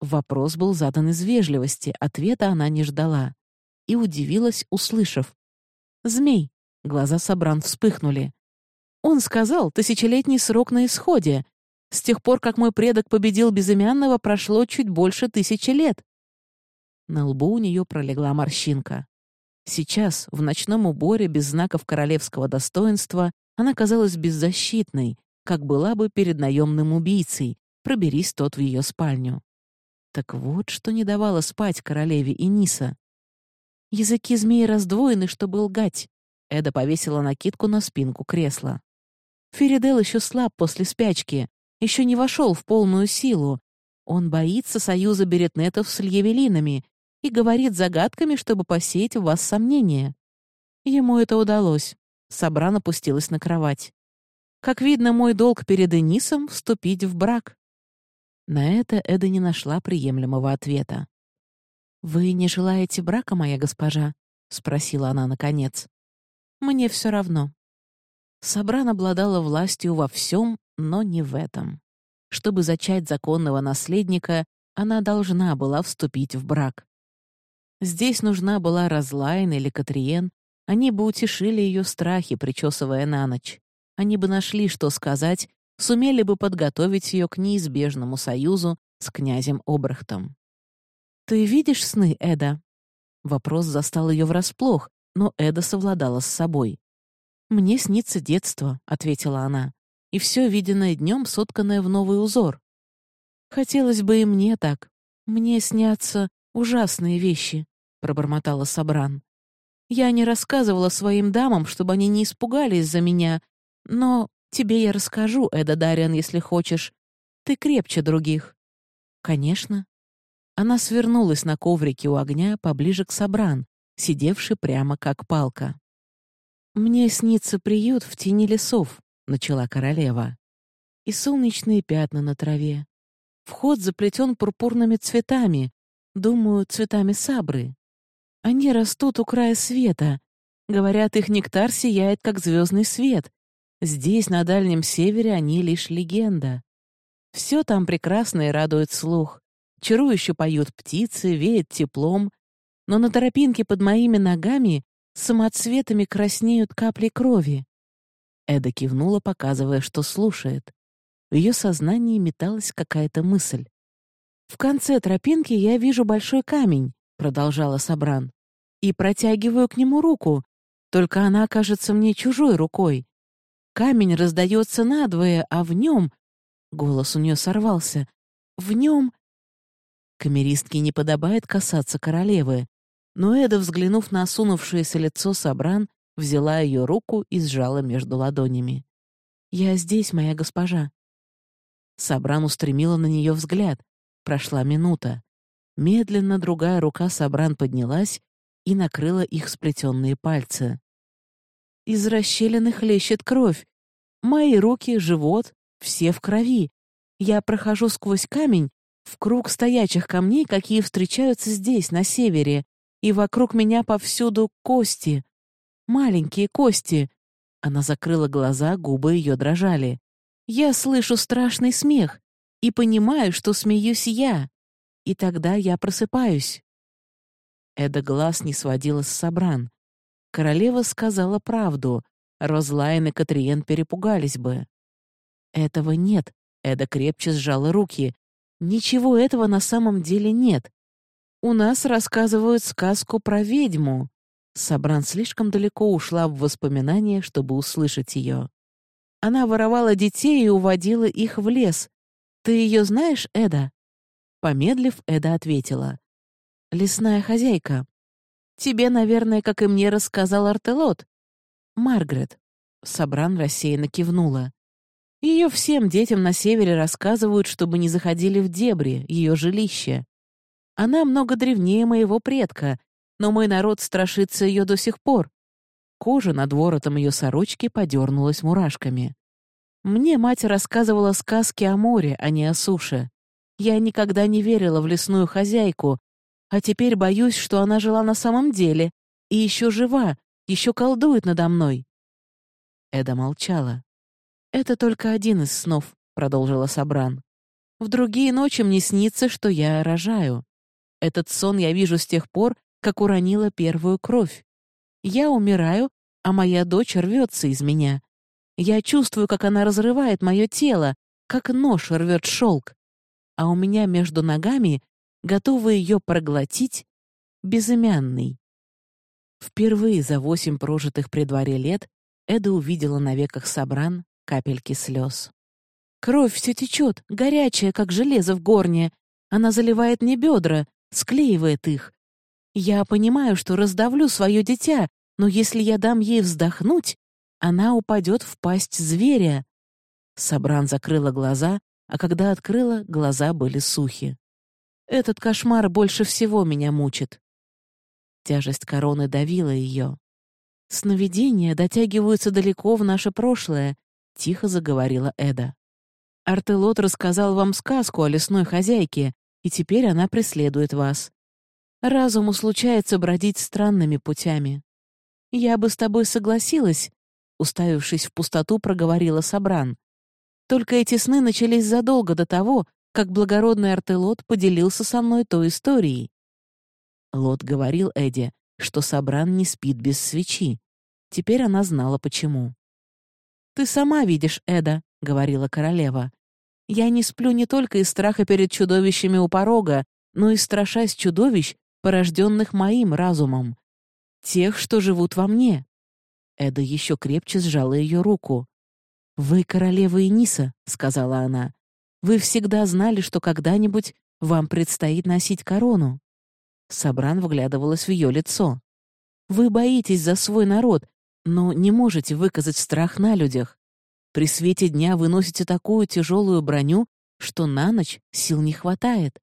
Вопрос был задан из вежливости, ответа она не ждала. И удивилась, услышав. «Змей!» — глаза Сабран вспыхнули. Он сказал, тысячелетний срок на исходе. С тех пор, как мой предок победил безымянного, прошло чуть больше тысячи лет. На лбу у нее пролегла морщинка. Сейчас, в ночном уборе, без знаков королевского достоинства, она казалась беззащитной, как была бы перед наемным убийцей, проберись тот в ее спальню. Так вот, что не давало спать королеве Иниса. Языки змеи раздвоены, чтобы лгать. Эда повесила накидку на спинку кресла. Феридел еще слаб после спячки, еще не вошел в полную силу. Он боится союза беретнетов с льявелинами и говорит загадками, чтобы посеять в вас сомнения. Ему это удалось. Сабран опустилась на кровать. Как видно, мой долг перед Энисом — вступить в брак. На это Эда не нашла приемлемого ответа. «Вы не желаете брака, моя госпожа?» — спросила она наконец. «Мне все равно. Сабран обладала властью во всем, но не в этом. Чтобы зачать законного наследника, она должна была вступить в брак. Здесь нужна была Разлайн или Катриен, они бы утешили ее страхи, причесывая на ночь. Они бы нашли, что сказать, сумели бы подготовить ее к неизбежному союзу с князем Обрахтом. «Ты видишь сны, Эда?» Вопрос застал ее врасплох, но Эда совладала с собой. «Мне снится детство», — ответила она, «и все виденное днем, сотканное в новый узор. Хотелось бы и мне так. Мне снятся ужасные вещи», — пробормотала Сабран. «Я не рассказывала своим дамам, чтобы они не испугались за меня, но тебе я расскажу, Эда Дариан, если хочешь. ты крепче других». «Конечно». Она свернулась на коврике у огня поближе к Собран, сидевший прямо как палка. «Мне снится приют в тени лесов», — начала королева. «И солнечные пятна на траве. Вход заплетен пурпурными цветами, думаю, цветами сабры. Они растут у края света. Говорят, их нектар сияет, как звездный свет. Здесь, на Дальнем Севере, они лишь легенда. Все там прекрасно и радует слух. Чарующе поют птицы, веет теплом. Но на тропинке под моими ногами самоцветами краснеют капли крови. Эда кивнула, показывая, что слушает. В ее сознании металась какая-то мысль. «В конце тропинки я вижу большой камень», — продолжала Сабран, «и протягиваю к нему руку, только она кажется мне чужой рукой. Камень раздается надвое, а в нем Голос у нее сорвался. В нем... Камеристке не подобает касаться королевы, но Эда, взглянув на осунувшееся лицо Сабран, взяла ее руку и сжала между ладонями. «Я здесь, моя госпожа». Сабран устремила на нее взгляд. Прошла минута. Медленно другая рука Сабран поднялась и накрыла их сплетенные пальцы. Из расщелины хлещет кровь. Мои руки, живот, все в крови. Я прохожу сквозь камень, в круг стоячих камней, какие встречаются здесь, на севере, и вокруг меня повсюду кости. Маленькие кости. Она закрыла глаза, губы ее дрожали. Я слышу страшный смех и понимаю, что смеюсь я. И тогда я просыпаюсь. Эда глаз не сводила с Сабран. Королева сказала правду. Розлайн и Катриен перепугались бы. Этого нет. Эда крепче сжала руки. Ничего этого на самом деле нет. У нас рассказывают сказку про ведьму. Сабран слишком далеко ушла в воспоминания, чтобы услышать ее. Она воровала детей и уводила их в лес. Ты ее знаешь, Эда? Помедлив, Эда ответила. «Лесная хозяйка. Тебе, наверное, как и мне рассказал Артелот. Маргарет». Сабран рассеянно кивнула. Ее всем детям на севере рассказывают, чтобы не заходили в дебри, ее жилище. Она много древнее моего предка, но мой народ страшится ее до сих пор. Кожа над воротом ее сорочки подернулась мурашками. Мне мать рассказывала сказки о море, а не о суше. Я никогда не верила в лесную хозяйку, а теперь боюсь, что она жила на самом деле и еще жива, еще колдует надо мной. Эда молчала. «Это только один из снов», — продолжила Сабран. «В другие ночи мне снится, что я рожаю. Этот сон я вижу с тех пор, как уронила первую кровь. Я умираю, а моя дочь рвется из меня. Я чувствую, как она разрывает мое тело, как нож рвет шелк. А у меня между ногами, готовый ее проглотить, безымянный. Впервые за восемь прожитых при дворе лет Эда увидела на веках Сабран капельки слез. Кровь все течет, горячая, как железо в горне. Она заливает мне бедра, склеивает их. Я понимаю, что раздавлю свое дитя, но если я дам ей вздохнуть, она упадет в пасть зверя. Сабран закрыла глаза, а когда открыла, глаза были сухи. Этот кошмар больше всего меня мучит. Тяжесть короны давила ее. Сновидения дотягиваются далеко в наше прошлое, — тихо заговорила Эда. «Артелот рассказал вам сказку о лесной хозяйке, и теперь она преследует вас. Разуму случается бродить странными путями. Я бы с тобой согласилась», — уставившись в пустоту, проговорила Сабран. «Только эти сны начались задолго до того, как благородный Артелот поделился со мной той историей». Лот говорил Эде, что Сабран не спит без свечи. Теперь она знала, почему. «Ты сама видишь, Эда», — говорила королева. «Я не сплю не только из страха перед чудовищами у порога, но и страшась чудовищ, порожденных моим разумом. Тех, что живут во мне». Эда еще крепче сжала ее руку. «Вы королева Иниса», — сказала она. «Вы всегда знали, что когда-нибудь вам предстоит носить корону». Сабран вглядывалась в ее лицо. «Вы боитесь за свой народ, но не можете выказать страх на людях. При свете дня вы носите такую тяжелую броню, что на ночь сил не хватает.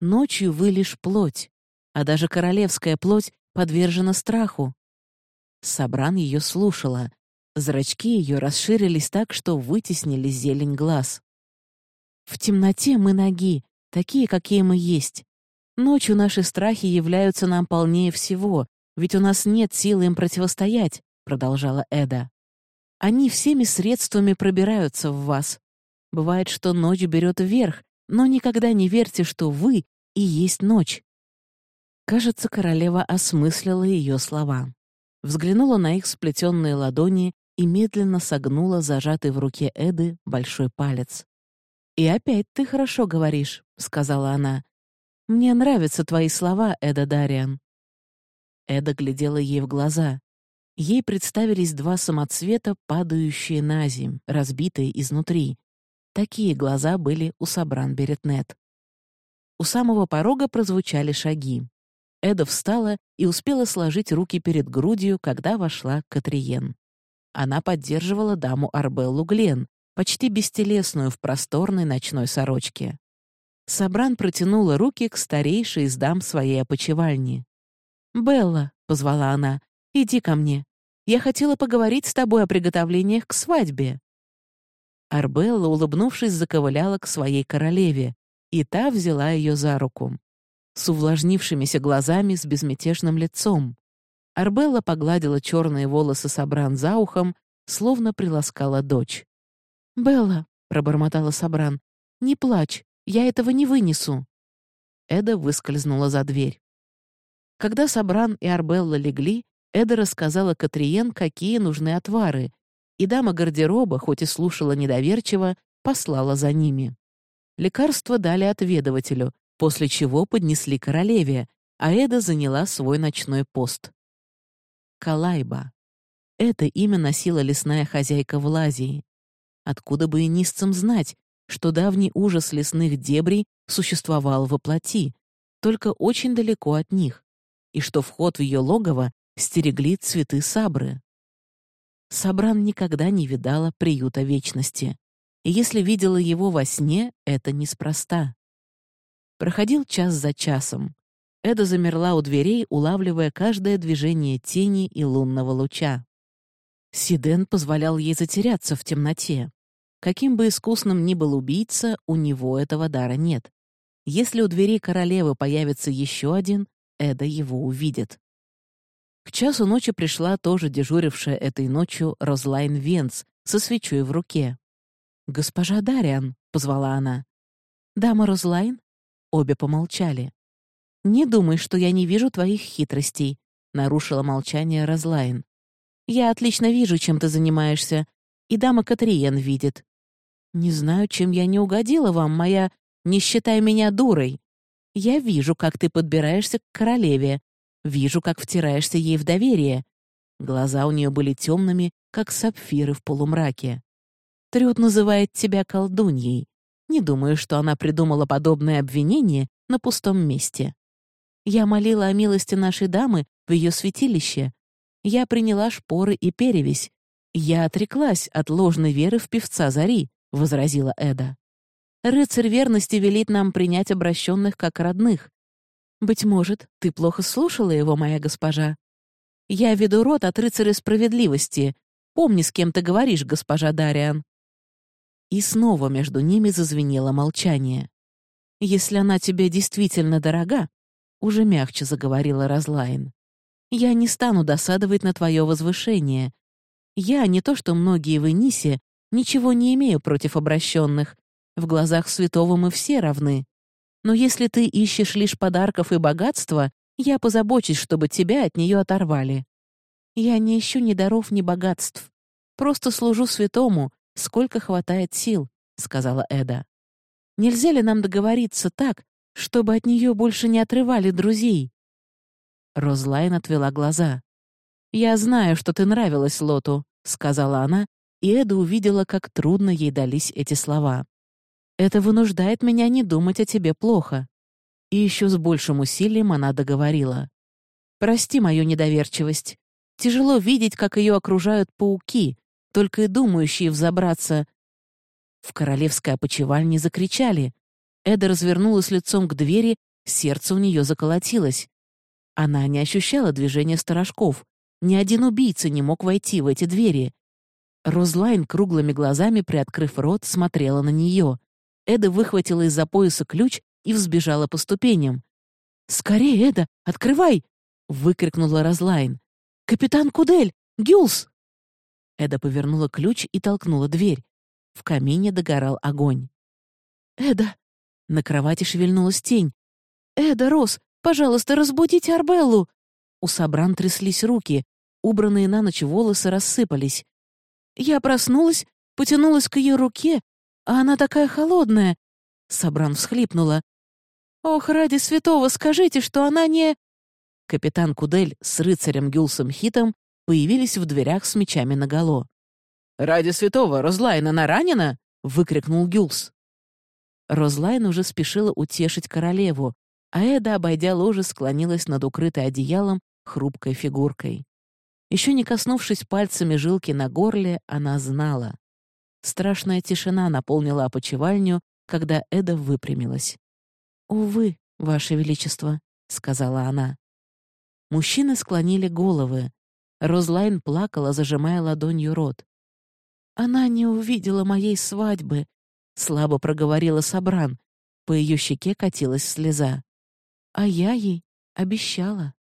Ночью вы лишь плоть, а даже королевская плоть подвержена страху. Сабран ее слушала. Зрачки ее расширились так, что вытеснили зелень глаз. «В темноте мы ноги, такие, какие мы есть. Ночью наши страхи являются нам полнее всего, ведь у нас нет силы им противостоять», — продолжала Эда. «Они всеми средствами пробираются в вас. Бывает, что ночь берет вверх, но никогда не верьте, что вы и есть ночь». Кажется, королева осмыслила ее слова взглянула на их сплетенные ладони и медленно согнула зажатый в руке Эды большой палец. «И опять ты хорошо говоришь», — сказала она. «Мне нравятся твои слова, Эда Дариан». Эда глядела ей в глаза. Ей представились два самоцвета, падающие на земь, разбитые изнутри. Такие глаза были у Сабран Беретнет. У самого порога прозвучали шаги. Эда встала и успела сложить руки перед грудью, когда вошла Катриен. Она поддерживала даму Арбеллу Глен, почти бестелесную в просторной ночной сорочке. Сабран протянула руки к старейшей из дам своей опочивальни. «Белла», — позвала она, — «иди ко мне. Я хотела поговорить с тобой о приготовлениях к свадьбе». Арбелла, улыбнувшись, заковыляла к своей королеве, и та взяла ее за руку с увлажнившимися глазами, с безмятежным лицом. Арбелла погладила черные волосы Сабран за ухом, словно приласкала дочь. «Белла», — пробормотала Сабран, — «не плачь, я этого не вынесу». Эда выскользнула за дверь. Когда Сабран и Арбелла легли, Эда рассказала Катриен, какие нужны отвары, и дама гардероба, хоть и слушала недоверчиво, послала за ними. Лекарства дали отведывателю, после чего поднесли королеве, а Эда заняла свой ночной пост. Калайба. Это имя носила лесная хозяйка Влазии. Откуда бы и низцам знать, что давний ужас лесных дебрей существовал во плоти, только очень далеко от них, и что вход в ее логово стерегли цветы сабры. Сабран никогда не видала приюта вечности, и если видела его во сне, это неспроста. Проходил час за часом. Эда замерла у дверей, улавливая каждое движение тени и лунного луча. Сиден позволял ей затеряться в темноте. Каким бы искусным ни был убийца, у него этого дара нет. Если у дверей королевы появится еще один, Эда его увидит. К часу ночи пришла тоже дежурившая этой ночью Розлайн Венц со свечой в руке. «Госпожа Дариан», — позвала она. «Дама Розлайн?» Обе помолчали. «Не думай, что я не вижу твоих хитростей», — нарушила молчание Розлайн. «Я отлично вижу, чем ты занимаешься, и дама Катриен видит. Не знаю, чем я не угодила вам, моя... Не считай меня дурой. Я вижу, как ты подбираешься к королеве, вижу, как втираешься ей в доверие». Глаза у нее были темными, как сапфиры в полумраке. Трюд называет тебя колдуньей. Не думаю, что она придумала подобное обвинение на пустом месте. Я молила о милости нашей дамы в ее святилище. Я приняла шпоры и перевесь. Я отреклась от ложной веры в певца Зари, — возразила Эда. Рыцарь верности велит нам принять обращенных как родных. Быть может, ты плохо слушала его, моя госпожа? Я веду рот от рыцаря справедливости. Помни, с кем ты говоришь, госпожа Дариан. И снова между ними зазвенело молчание. «Если она тебе действительно дорога», — уже мягче заговорила Разлайн, «я не стану досадовать на твое возвышение. Я, не то что многие в Энисе, ничего не имею против обращенных. В глазах святого мы все равны. Но если ты ищешь лишь подарков и богатства, я позабочусь, чтобы тебя от нее оторвали. Я не ищу ни даров, ни богатств. Просто служу святому сколько хватает сил», — сказала Эда. «Нельзя ли нам договориться так, чтобы от нее больше не отрывали друзей?» Розлайн отвела глаза. «Я знаю, что ты нравилась Лоту», — сказала она, и Эда увидела, как трудно ей дались эти слова. «Это вынуждает меня не думать о тебе плохо». И еще с большим усилием она договорила. «Прости мою недоверчивость. Тяжело видеть, как ее окружают пауки, только и думающие взобраться. В королевской опочивальне закричали. Эда развернулась лицом к двери, сердце у нее заколотилось. Она не ощущала движения сторожков. Ни один убийца не мог войти в эти двери. Розлайн круглыми глазами, приоткрыв рот, смотрела на нее. Эда выхватила из-за пояса ключ и взбежала по ступеням. «Скорее, Эда, открывай!» — выкрикнула Розлайн. «Капитан Кудель! Гюлс!» Эда повернула ключ и толкнула дверь. В камине догорал огонь. «Эда!» На кровати шевельнулась тень. «Эда, Рос, пожалуйста, разбудите Арбеллу!» У Сабран тряслись руки, убранные на ночь волосы рассыпались. Я проснулась, потянулась к ее руке, а она такая холодная. Сабран всхлипнула. «Ох, ради святого, скажите, что она не...» Капитан Кудель с рыцарем Гюлсом Хитом появились в дверях с мечами наголо. «Ради святого, Розлайн, она ранена?» — выкрикнул Гюлс. Розлайн уже спешила утешить королеву, а Эда, обойдя ложе, склонилась над укрытой одеялом хрупкой фигуркой. Еще не коснувшись пальцами жилки на горле, она знала. Страшная тишина наполнила опочивальню, когда Эда выпрямилась. «Увы, Ваше Величество», — сказала она. Мужчины склонили головы. Розлайн плакала, зажимая ладонью рот. «Она не увидела моей свадьбы», — слабо проговорила Сабран. По ее щеке катилась слеза. «А я ей обещала».